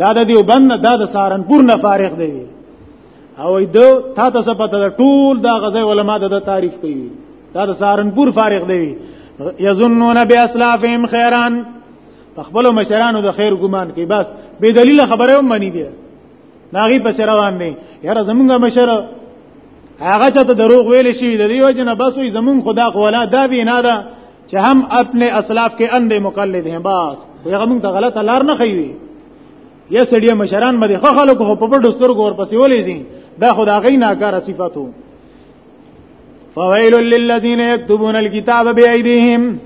دا د دیو بند دا د سارنپور نه فارغ دی او دو تا تاسو پته ده ټول دا غزه علما د تعریف کوي دا د سارنپور فارغ دی یظنون باسلافهم خیران خپل مشرانو د خیر ګمان کوي بس به دلیل خبره هم منی دی ناغي په سر روان دي یاره زمونږه مشر هغه ته دروغ ویل شي د دې وجنه بس وي زمون خدا قولا دا به نه ده چې هم خپل اسلاف کې اندې مقلد ہیں بس هغه مونږ ته غلط لار نه خوي یا سړی مشران باندې خو خلکو په پټو سترګو ور پسې ولې زین دا خدا غي ناکاره صفاتو فویل للذین یكتبون الكتاب بأيديهم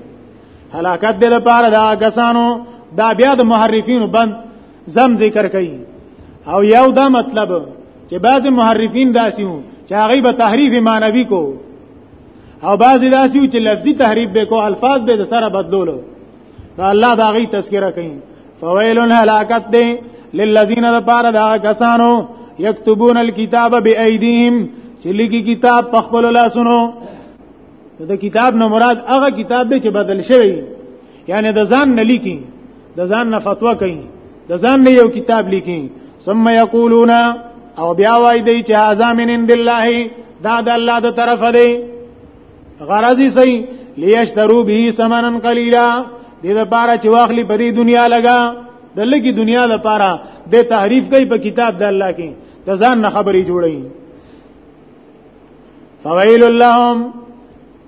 هلاکت دې لپاره دا کسانو دا بیا د محرفینو بند زم ذکر کوي او یو دا مطلب چې بعض محرفین داسي وو چې هغه به تحریف معنوي کو او بعض داسي وو چې لفظي تحریف به کو الفاظ به سره بدلولو نو الله دا غي تذکرہ کوي فویل هلاکت دی للذین ذپار دا کسانو یكتبون الكتاب بأيديهم چې لګي کتاب په خپل لاسونو د کتاب نه مراد هغه کتاب دی چې بدل شوی یعنی د ځان نه لیکي د ځان نه فتوا کوي د ځان نه یو کتاب لیکي ثم یقولون او بیا وای دی چې هاذا من عند الله دا د الله د طرف دی غرضی سي لیشترو به ثمنن قلیلا دې د پاره چې واخلي په دې دنیا لگا د لګي دنیا د پاره د تحریف کوي په کتاب د الله کې د ځان نه خبري جوړي فویل اللهم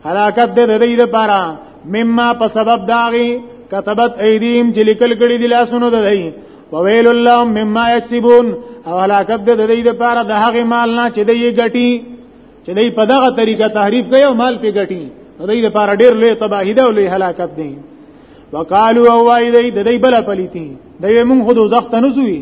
حلاکت دې دې دې پارا مما په سبب داغي كتبت ايديهم چې لیکل کړي دي لاسونو د دی وویل اللهم مما يكسبون او حلاکت دې دې دې پارا د هغه مال نه چې دې ګټي چې دې په دغه طریقه تحریف کوي او مال په ګټي دې دې پارا ډېر لوی تباہی ده او لوی حلاکت دي وقالو او وای دې دې بل پلیتی دې مونږ خود زخت نه زوی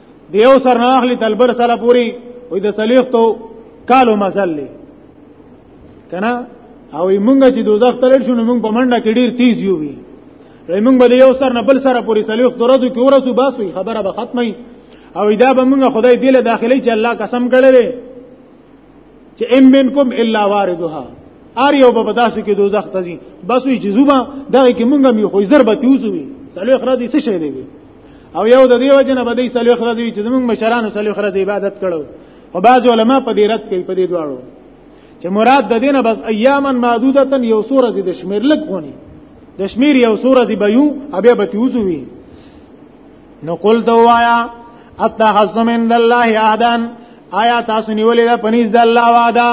د یو سر نه اخلي تل بر سره پوری وي د سلیختو کالو مسل دی کنه او موږ چې دوزخ ته لړ شو نو موږ په منډه کې ډیر تیز یو وی موږ به یو سر نه بل سره پوری سلیخ درځو کې ورسو بس وي خبره به ختمه او دا به موږ خدای دې له داخلي چې الله قسم کړی دی چې ام منکم الا واردها ار یو به بداسو کې دوزخ ته ځي بس وي چې زوبا دغه کې موږ مې خو ضربت یوزوي سلیخ را دي څه شي دی او یو د دې وجنه به دې سلوخ راځي چې زمونږ مشرانو سلوخ راځي عبادت کړو او بعض علما په دې رد کوي په دې دواړو چې مراد د دینه بس ایاما معدودتن یو سوره زی د شمیر لګ غونی د شمیر یو سوره زی بيو ابه به تیوزوي نو قل دوایا اتحزم عند الله احدن آیا تاسو نیولې ده پنيز د الله وعده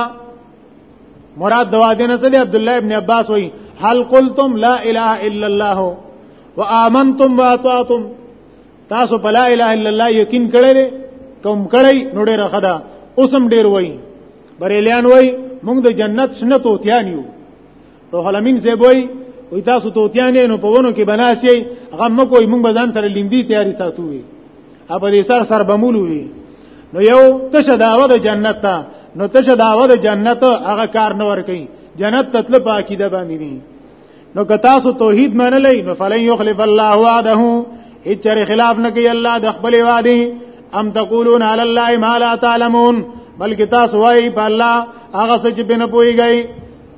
مراد دوادنه سره عبد الله ابن عباس وای هل قلتم لا اله الا الله وامنتم واطعتم تاسو په لا اله الا الله یقین کړی کوم کړی نو ډیر خدا اوسم ډیر وای بریلیان وای موږ د جنت سنت او تیان یو روح الامین زیبوی وی تاسو توتیانې نو په ونو کې بناسي غم مکوې مونږ به ځان سره لیندي تیاری ساتو وي اپ دې سر سر بمولو وي نو یو تشه داوه د جنت ته نو تشه داوه د جنت هغه کار نه ور کوي جنت تتل په عقیده باندې دي نو که تاسو توحید منلې نو فلن یخلف الله وعده هیڅ خلاف نه کوي الله د خپل وعده ام تقولون علی الله ما لا تعلمون بلکې تاسو وایي په الله هغه څه چې بنه پويږئ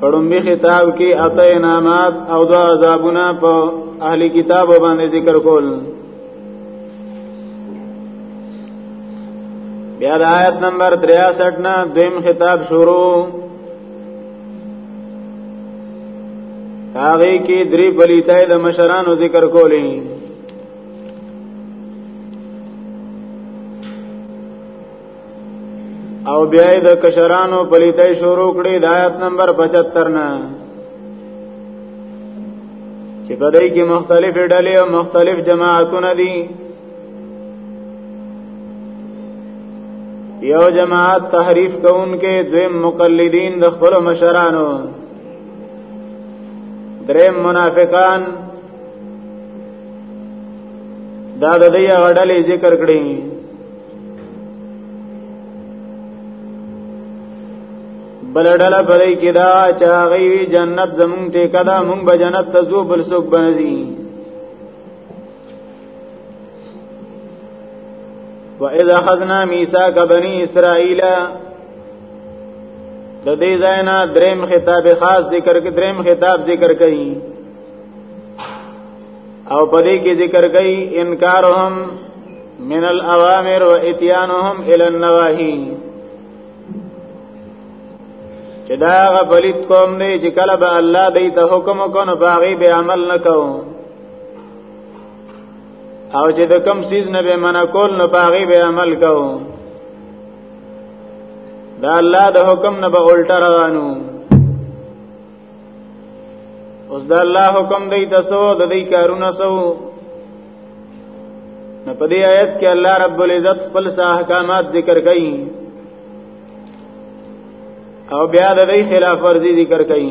پړمبي خطاب کې اته انعامات او د عذابونه په اهلي کتاب باندې ذکر کول بیا د آیت نمبر 63 نه دیم خطاب شروع هغه کې درې بلیتای د مشرانو ذکر کولې او بیا د کشرانو پلیتای شروع کړي د آیت نمبر 75 نه چې په دای کې مختلف ډلې او مختلف جماعتونه دي یو جماعت تحریف کوونکې دویم مقلدین د خپل مشرانو دریم منافقان دا د دې غړلې ذکر کړی بلډله پرې کې دا چې هغه جنت زمونږ ټیکه ده مونږ به جنت ته ځو بل څوک به نه ځي وَإِذْ أَخَذْنَا مِيثَاقَ بَنِي إِسْرَائِيلَ د دې ځای نه دریم خطاب خاص ذکر کې دریم خطاب ذکر کړي او پدې کې ذکر کوي انکارهم من الاوامر و اتيانهم الى النواهي چې دا غبلیت کوم دی چې کله به الله دې ته حکم وکړو باغی به عمل نکاو او چې د کم سیز نه به منع کول نو باغی به عمل کاو دا الله د حکم نه به الټا روانو اوس د الله حکم دی تاسو د دې کارونه سو نو په دې آیت کې الله رب العزت خپل احکامات ذکر کړي او بیا د دې خلاف ورزي ذکر کړي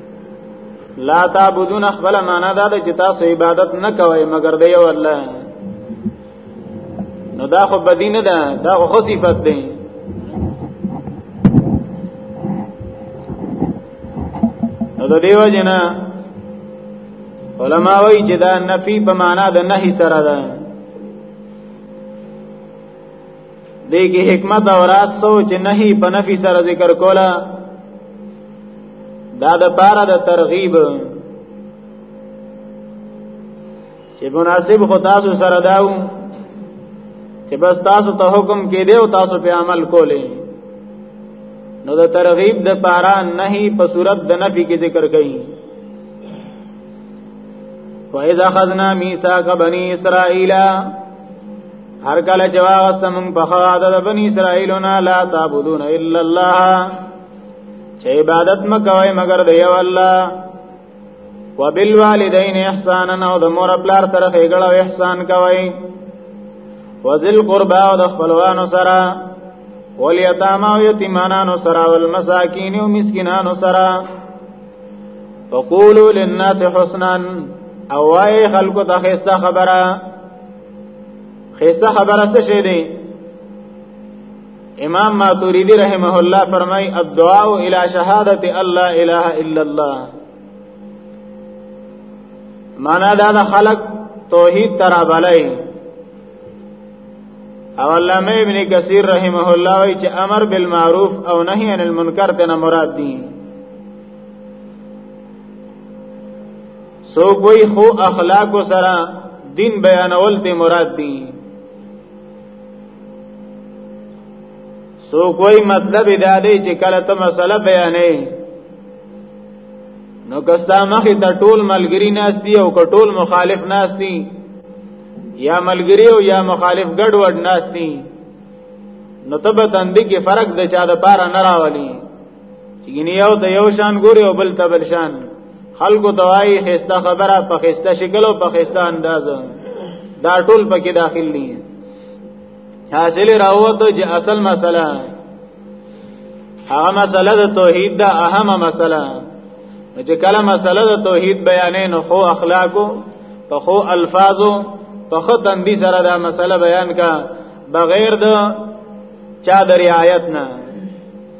لا تعبدون خپل معنا دا ده چې تاسو عبادت نه کوئ مگر دی یو الله نو دا خو بدی نه ده دا خو صفت دی نو د دیو جنا علما وایي چې دا نفي په معنا د نهي سره ده دې کې حکمت او راز سوچ نه په نفي سره ذکر کولا دا د پاره د ترغیب چې مناسب خو تاسو سره داو چې بس تاسو ته حکم کې دی او تاسو په عمل کولې نو د ترغیب د پاره نه په صورت د نفي کې ذکر کړي وَإِذَا خَذْنَا مِيثَاقَ بَنِي إِسْرَائِيلَ هر کله چې واغسته مونږ په خواده د بنی اسرائیل نه لا تعبدون الا الله چې عبادت مکوي مگر دی یو الله وبالوالدین احسانا او د مور پلار سره خېګړه او احسان کوي وذل قربا او د خپلوانو سره ولیتاما او یتیمانانو سره والمساکین او مسکینانو سره وقولوا للناس حسنا او وای خلکو ته خسته خبره خیسته خبره څه شي دی امام ماتوریدی رحمه الله فرمای الدعاء الى شهادت الله اله الا الله معنا دا د خلق توحید ترا بلای او علامه ابن کثیر رحمه الله وی چې امر بالمعروف او نهی عن المنکر ته مراد دي سو کوئی خو اخلاق سره دین بیانول ته مراد دي سو کوئی مطلب دا دی چې کله ته مسله بیانې نو کستا مخې ته ټول ملګری ناشتي او کټول مخالف ناشتي یا ملګری او یا مخالف ګډ وډ ناشتي نو تبه تندې کې فرق د چا د پاره نه راولي یعنی یو ته یو شان ګوري او بل ته بل شان خلکو توای خسته خبره په خسته شکل او په خسته انداز دا ټول پکې داخل دي حاصل راوت چې اصل مسله هغه مسله د توحید دا اهمه مسله چې کله مسله د توحید بیانې نو خو اخلاقو په خو الفاظو په خو تندي سره دا مسله بیان کا بغیر د چا د رعایت نه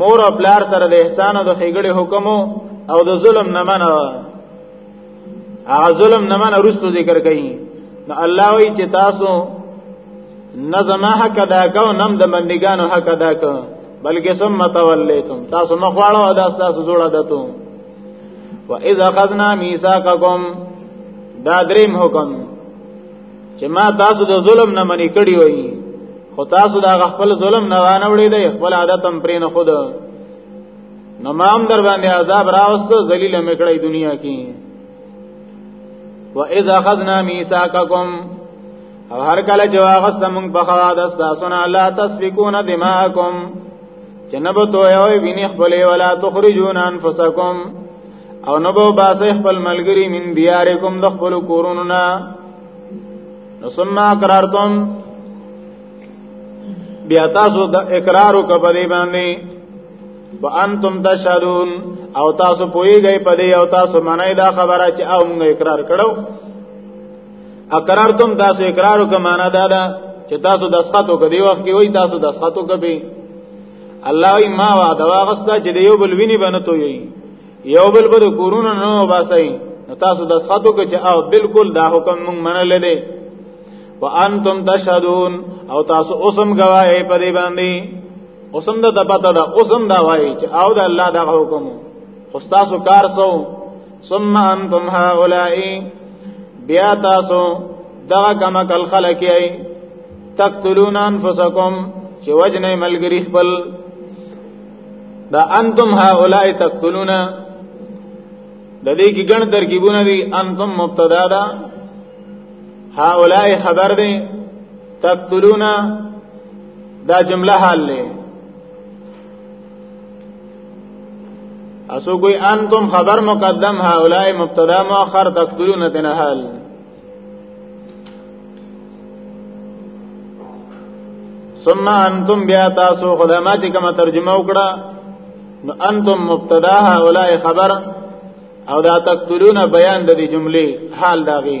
مور او پلار سره د احسان او د خېګړې حکم او د ظلم نه منه هغه ظلم نه منه رسو ذکر کوي نو الله وی چې تاسو نه زما حق ادا کو نم د بندګانو حق ادا کو بلکې ثم تولیتم تاسو مخواړو ادا تاسو جوړ دتو واذا اخذنا ميثاقكم دا دریم حکم چې ما تاسو د ظلم نه منې کړی وای خو تاسو دا خپل ظلم نه وانه وړي دی خپل عادت هم پرې نه خود نو ما هم در باندې عذاب راوست ذلیل مې کړی دنیا کې و اذا اخذنا ميثاقكم او هر کله چې واغست مونږ په خوا د تاسو نه لا تسبقون دماءکم جنبتو یو ویني خپل ولا تخرجون انفسکم او نو به باسه خپل ملګری من دیارکم د خپل کورونو نه نو ثم اقرارتم بیا تاسو د اقرار کو په دې باندې وانتم تشهدون او تاسو پوېږئ په دې او تاسو منئ دا خبره چې او موږ اقرار کړو اقرار تم تاسو اقرار کو معنا دا ده چې تاسو دسخط وکړي وخت کې وای تاسو دسخط وکړي الله ای ما وا دا غستا چې یو بل ویني باندې توي یو بل بده کورونه نه وباسي نو تاسو د سخاتو کې چې او بالکل دا حکم مونږ منل دي وانتم تشهدون او تاسو اوسم گواهی په دې باندې اوسم د پته دا اوسم دا وایي چې او د الله دا حکم خو تاسو کار سو ثم انتم هؤلاء بیا تاسو دا کما کل خلق ای تقتلون انفسکم چې وجنه ملګری خپل دا انتم هؤلاء تقتلون د دې کې ګڼ ترکیبونه دي انتم مبتدا دا هؤلاء خبر دي تقتلون دا جمله حال له اسو کوئی انتم خبر مقدم هؤلاء مبتدا مؤخر تقدرون تنحل ثم انتم بیا تاسو خدامه چې کومه ترجمه وکړه نو انتم مبتدا هؤلاء خبر او دا تقتلون بیان د دې جملې حال داغي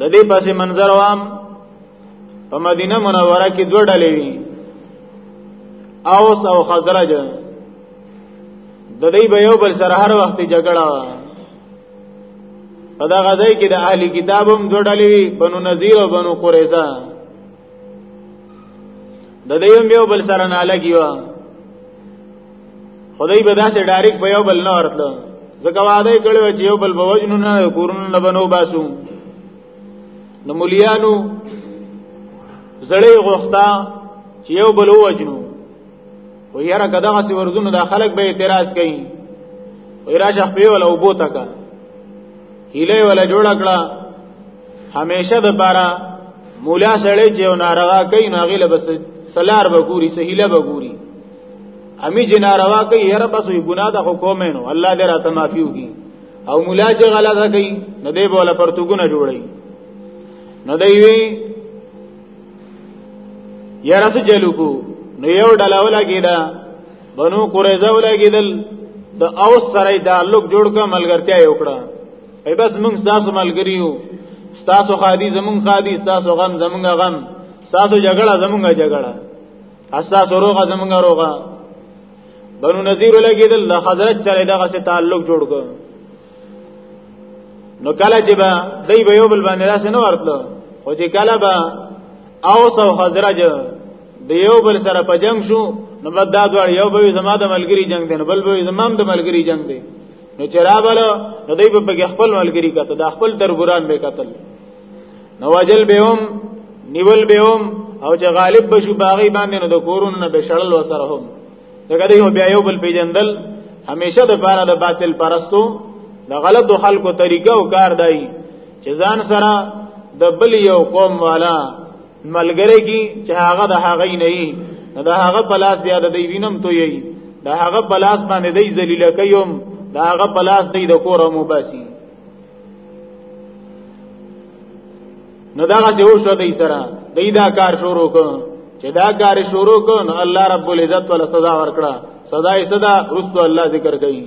د دې پسې منظر وام په مدینه منوره کې دوه ډلې وي اوس او خزرج د دې به یو بل سره هر وخت جګړه و په دا غځای کې د اهلی کتابم دوه ډلې وي بنو نذیر او بنو قریظه د دې یو بل سره نه لګیو خدای به داسې ډایرک په یو بل نه ورتلو ځکه وعده کړو چې یو بل بوجنو نه کورن نه بنو باسو نو مليانو زړې غوښتا چې یو بل وجنو و یاره کداغه سی وردونو دا خلک به اعتراض کوي و یرا شخ په ولا وبو تکا هیله ولا جوړ کړه همیشه د پاره مولا سړی چې ناروا کوي نو هغه لبس سلار بګوري سهيله بګوري امی چې ناروا کوي هر بس وي ګناه د حکومت نو الله دې راته معافي وکي او مولا چې غلطه کوي نو دې بوله پرتګونه جوړي نو دی وی یاره څه چلو کو نو یو ډله ولګی دا بنو قریظه ولګی دل د اوس سره تعلق جوړ کا ملګرتیا یو کړه ای بس موږ تاسو ملګریو تاسو خادي زمون خادي تاسو غم زمون غم تاسو جګړه زمون جګړه اساس روغه زمون روغه بنو نذیر لګیدل د حضرت سره دغه سه تعلق جوړ کو نو کله چې با دای به یو بل باندې راس نه ورتلو خو چې کله با او سو حضرت د یو بل سره په جنگ شو نو بد دا دوړ یو به زما د ملګری جنگ دی نو بل به زما د ملګری جنگ دی نو چې رابل نو دوی په کې خپل ملګری کته د خپل دربران به قتل نو وجل بهم نیول بهم او چې غالب بشو باغی باندې نو د کورونو نه بشړل وسره هم دغه دی بیا یو بل پیجندل همیشه د پاره د باطل پرستو د غلط خلکو طریقه او کار دی چې ځان سره د بل یو قوم والا ملګری کی چې هغه د هغه نه یي د هغه پلاس بیا د دی وینم تو یي د هغه پلاس باندې دی ذلیل کوم د هغه پلاس دی د کور مو باسي نو دا غسه هو شو دی سره دی دا کار شروع کو چې دا کار شروع کو نو الله رب العزت ول سزا ورکړه سزا یې سزا رسو الله ذکر کوي